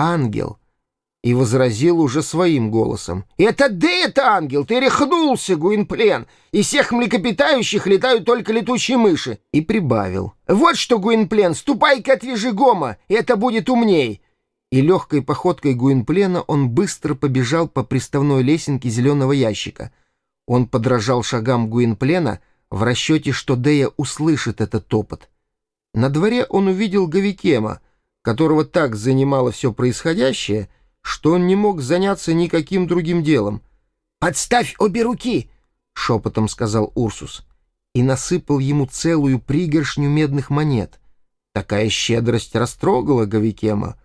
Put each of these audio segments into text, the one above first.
ангел, и возразил уже своим голосом. «Это это ангел! Ты рехнулся, Гуинплен! Из всех млекопитающих летают только летучие мыши!» И прибавил. «Вот что, Гуинплен, ступай-ка отвяжи Гома, это будет умней!» И легкой походкой Гуинплена он быстро побежал по приставной лесенке зеленого ящика. Он подражал шагам Гуинплена в расчете, что Дея услышит этот топот. На дворе он увидел Гавикема, которого так занимало все происходящее — что он не мог заняться никаким другим делом. «Подставь обе руки!» — шепотом сказал Урсус. И насыпал ему целую пригоршню медных монет. Такая щедрость растрогала Гавикема.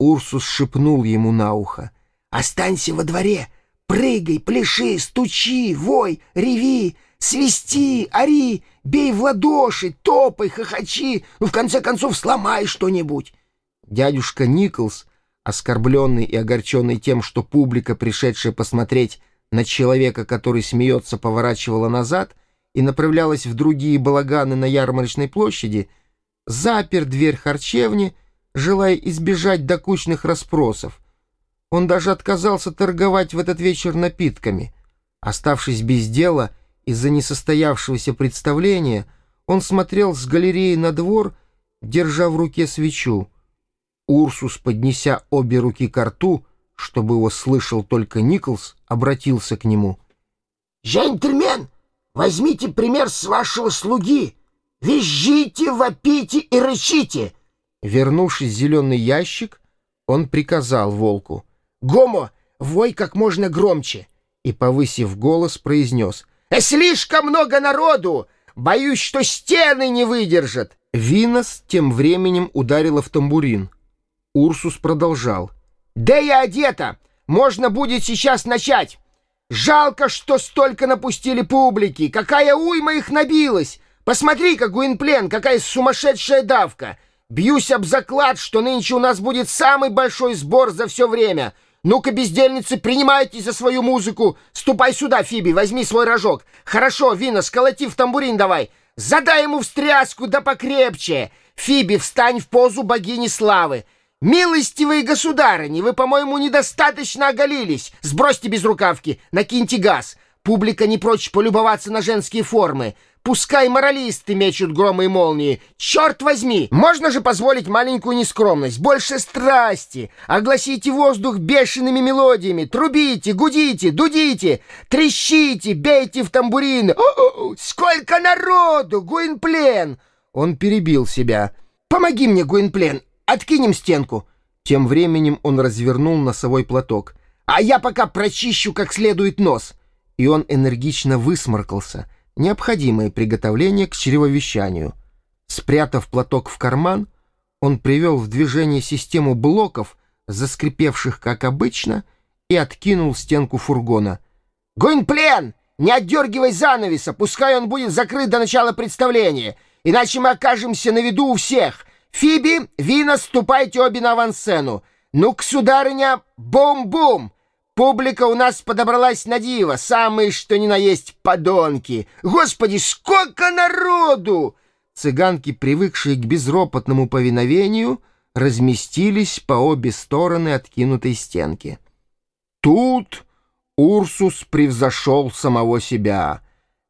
Урсус шепнул ему на ухо. «Останься во дворе! Прыгай, пляши, стучи, вой, реви, свисти, ори, бей в ладоши, топай, хохочи, ну, в конце концов, сломай что-нибудь!» Дядюшка Николс оскорбленный и огорченный тем, что публика, пришедшая посмотреть на человека, который смеется, поворачивала назад и направлялась в другие балаганы на ярмарочной площади, запер дверь харчевни, желая избежать докучных расспросов. Он даже отказался торговать в этот вечер напитками. Оставшись без дела из-за несостоявшегося представления, он смотрел с галереи на двор, держа в руке свечу. Урсус, поднеся обе руки к рту, чтобы его слышал только Николс, обратился к нему. «Джентльмен, возьмите пример с вашего слуги. Визжите, вопите и рычите!» Вернувшись в зеленый ящик, он приказал волку. «Гомо, вой как можно громче!» И, повысив голос, произнес. «Слишком много народу! Боюсь, что стены не выдержат!» Винос тем временем ударила в тамбурин. Урсус продолжал. «Да я одета! Можно будет сейчас начать! Жалко, что столько напустили публики! Какая уйма их набилась! Посмотри-ка, Гуинплен, какая сумасшедшая давка! Бьюсь об заклад, что нынче у нас будет самый большой сбор за все время!» «Ну-ка, бездельницы, принимайте за свою музыку! Ступай сюда, Фиби, возьми свой рожок! Хорошо, Вина, сколоти в тамбурин давай! Задай ему встряску, да покрепче! Фиби, встань в позу богини славы! «Милостивые государыни, вы, по-моему, недостаточно оголились. Сбросьте безрукавки, накиньте газ. Публика не прочь полюбоваться на женские формы. Пускай моралисты мечут громы и молнии. Черт возьми! Можно же позволить маленькую нескромность, больше страсти. Огласите воздух бешеными мелодиями. Трубите, гудите, дудите, трещите, бейте в тамбурин. О -о -о, сколько народу! Гуинплен!» Он перебил себя. «Помоги мне, Гуинплен, Откинем стенку!» Тем временем он развернул носовой платок. «А я пока прочищу как следует нос!» И он энергично высморкался. Необходимое приготовление к чревовещанию. Спрятав платок в карман, он привел в движение систему блоков, заскрипевших как обычно, и откинул стенку фургона. «Гуинплен! Не отдергивай занавеса, пускай он будет закрыт до начала представления, иначе мы окажемся на виду у всех!» Фиби, Вина, ступайте обе на авансцену. Ну-ка, сударыня, бум-бум! Публика у нас подобралась на диво, самые что ни на есть подонки. Господи, сколько народу! Цыганки, привыкшие к безропотному повиновению, разместились по обе стороны откинутой стенки. Тут Урсус превзошел самого себя.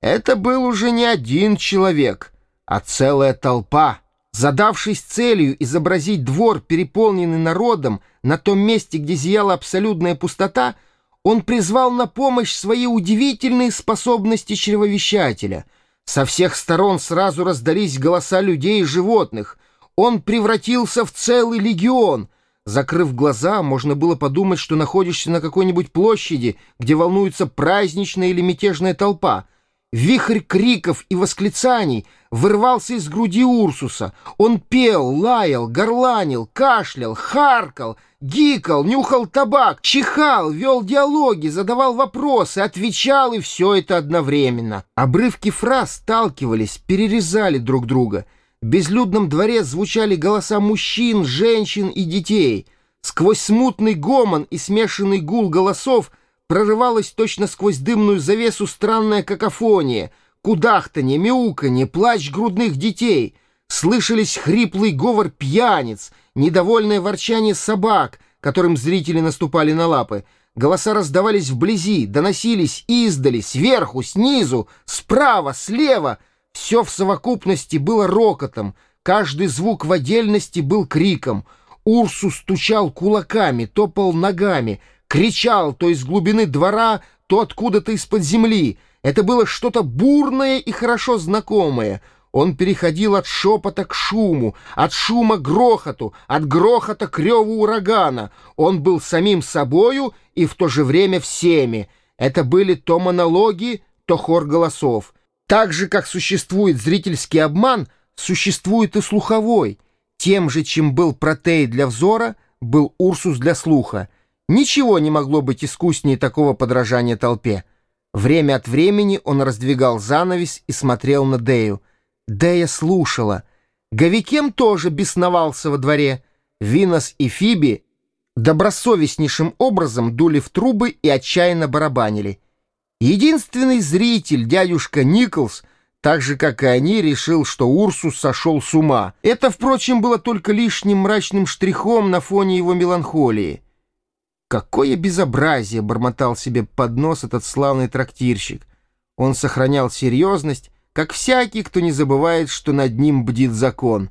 Это был уже не один человек, а целая толпа. Задавшись целью изобразить двор, переполненный народом, на том месте, где зияла абсолютная пустота, он призвал на помощь свои удивительные способности чревовещателя. Со всех сторон сразу раздались голоса людей и животных. Он превратился в целый легион. Закрыв глаза, можно было подумать, что находишься на какой-нибудь площади, где волнуется праздничная или мятежная толпа — Вихрь криков и восклицаний вырвался из груди Урсуса. Он пел, лаял, горланил, кашлял, харкал, гикал, нюхал табак, чихал, вел диалоги, задавал вопросы, отвечал, и все это одновременно. Обрывки фраз сталкивались, перерезали друг друга. В безлюдном дворе звучали голоса мужчин, женщин и детей. Сквозь смутный гомон и смешанный гул голосов — прорывалась точно сквозь дымную завесу странная какофония, кудахтанье, мяуканье, плач грудных детей. Слышались хриплый говор пьяниц, недовольное ворчание собак, которым зрители наступали на лапы. Голоса раздавались вблизи, доносились издали, сверху, снизу, справа, слева. Все в совокупности было рокотом, каждый звук в отдельности был криком. Урсус стучал кулаками, топал ногами, кричал то из глубины двора, то откуда-то из-под земли. Это было что-то бурное и хорошо знакомое — он переходил от шепота к шуму, от шума к грохоту, от грохота к реву урагана. Он был самим собою и в то же время всеми. Это были то монологи, то хор голосов. Так же, как существует зрительский обман, существует и слуховой. Тем же, чем был протей для взора, был Урсус для слуха. Ничего не могло быть искуснее такого подражания толпе. Время от времени он раздвигал занавес и смотрел на Дею. Дея слушала. Говикем тоже бесновался во дворе. Винос и Фиби добросовестнейшим образом дули в трубы и отчаянно барабанили. Единственный зритель, дядюшка Николс, так же, как и они, решил, что Урсус сошел с ума. Это, впрочем, было только лишним мрачным штрихом на фоне его меланхолии. «Какое безобразие!» — бормотал себе под нос этот славный трактирщик. Он сохранял серьезность, как всякий, кто не забывает, что над ним бдит закон.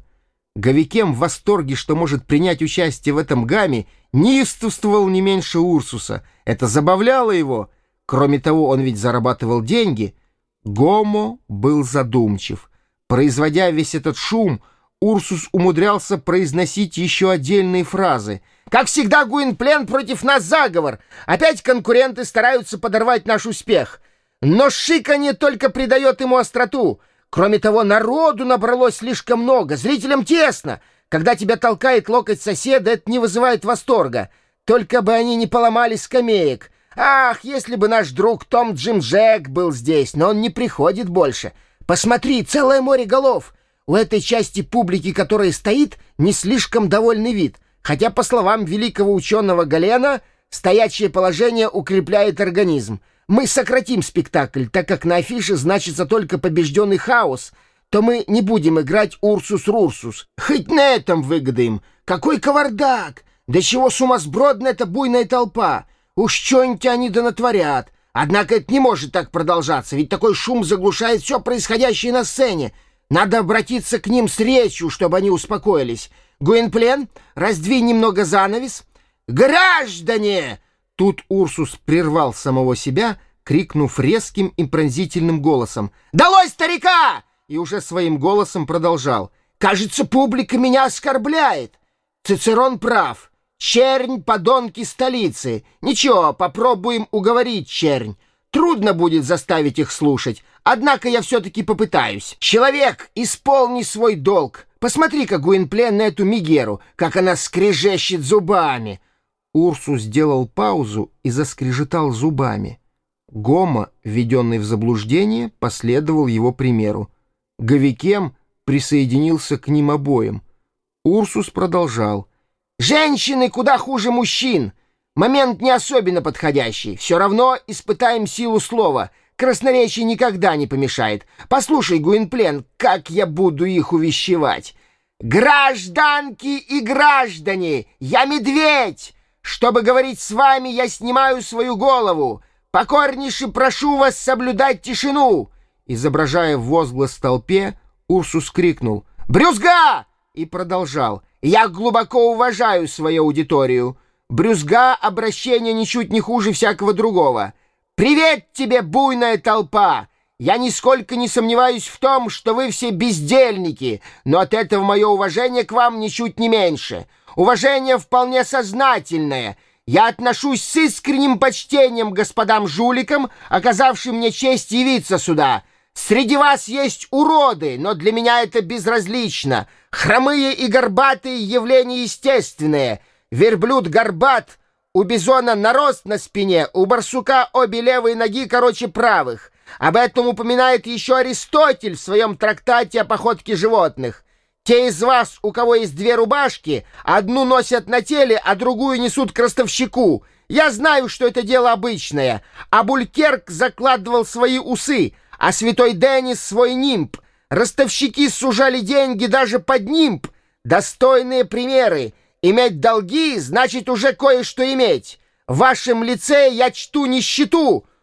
Говикем в восторге, что может принять участие в этом гамме, неистовствовал не меньше Урсуса. Это забавляло его. Кроме того, он ведь зарабатывал деньги. Гомо был задумчив. Производя весь этот шум, Урсус умудрялся произносить еще отдельные фразы. «Как всегда, Гуинплен против нас заговор. Опять конкуренты стараются подорвать наш успех. Но шиканье только придает ему остроту. Кроме того, народу набралось слишком много, зрителям тесно. Когда тебя толкает локоть соседа, это не вызывает восторга. Только бы они не поломали скамеек. Ах, если бы наш друг Том Джим Джек был здесь, но он не приходит больше. Посмотри, целое море голов. У этой части публики, которая стоит, не слишком довольный вид. Хотя, по словам великого ученого Галена, стоячее положение укрепляет организм. Мы сократим спектакль, так как на афише значится только побежденный хаос, то мы не будем играть Урсус-Рурсус. Хоть на этом выгадаем. Какой кавардак! До чего сумасбродна эта буйная толпа! Уж что-нибудь они да натворят. Однако это не может так продолжаться, ведь такой шум заглушает все происходящее на сцене. Надо обратиться к ним с речью, чтобы они успокоились. Гуинплен, раздвинь немного занавес. «Граждане!» Тут Урсус прервал самого себя, крикнув резким и пронзительным голосом «Долой старика!» и уже своим голосом продолжал «Кажется, публика меня оскорбляет. Цицерон прав. Чернь — подонки столицы. Ничего, попробуем уговорить чернь. Трудно будет заставить их слушать, однако я все-таки попытаюсь. Человек, исполни свой долг. Посмотри-ка, Гуинплен, на эту Мигеру, как она скрежещет зубами». Урсу сделал паузу и заскрежетал зубами. Гома, введенный в заблуждение, последовал его примеру. Говикем присоединился к ним обоим. Урсус продолжал. «Женщины куда хуже мужчин. Момент не особенно подходящий. Все равно испытаем силу слова. Красноречие никогда не помешает. Послушай, Гуинплен, как я буду их увещевать. Гражданки и граждане, я медведь! Чтобы говорить с вами, я снимаю свою голову. Покорнейше прошу вас соблюдать тишину!» Изображая возглас толпе, Урсус крикнул «Брюзга!» и продолжал «Я глубоко уважаю свою аудиторию. Брюзга — обращение ничуть не хуже всякого другого. Привет тебе, буйная толпа!» Я нисколько не сомневаюсь в том, что вы все бездельники, но от этого мое уважение к вам ничуть не меньше. Уважение вполне сознательное. Я отношусь с искренним почтением господам жуликам, оказавшим мне честь явиться сюда. Среди вас есть уроды, но для меня это безразлично. Хромые и горбатые явления естественные. Верблюд горбат, у бизона нарост на спине, у барсука обе левые ноги короче правых. Об этом упоминает еще Аристотель в своем трактате о походке животных. Те из вас, у кого есть две рубашки, одну носят на теле, а другую несут к. Я знаю, что это дело обычное. А Булькерк закладывал свои усы, а святой Деннис свой нимб. Ростовщики сужали деньги даже под нимб. Достойные примеры. Иметь долги значит уже кое-что иметь. В вашем лице я чту нищету —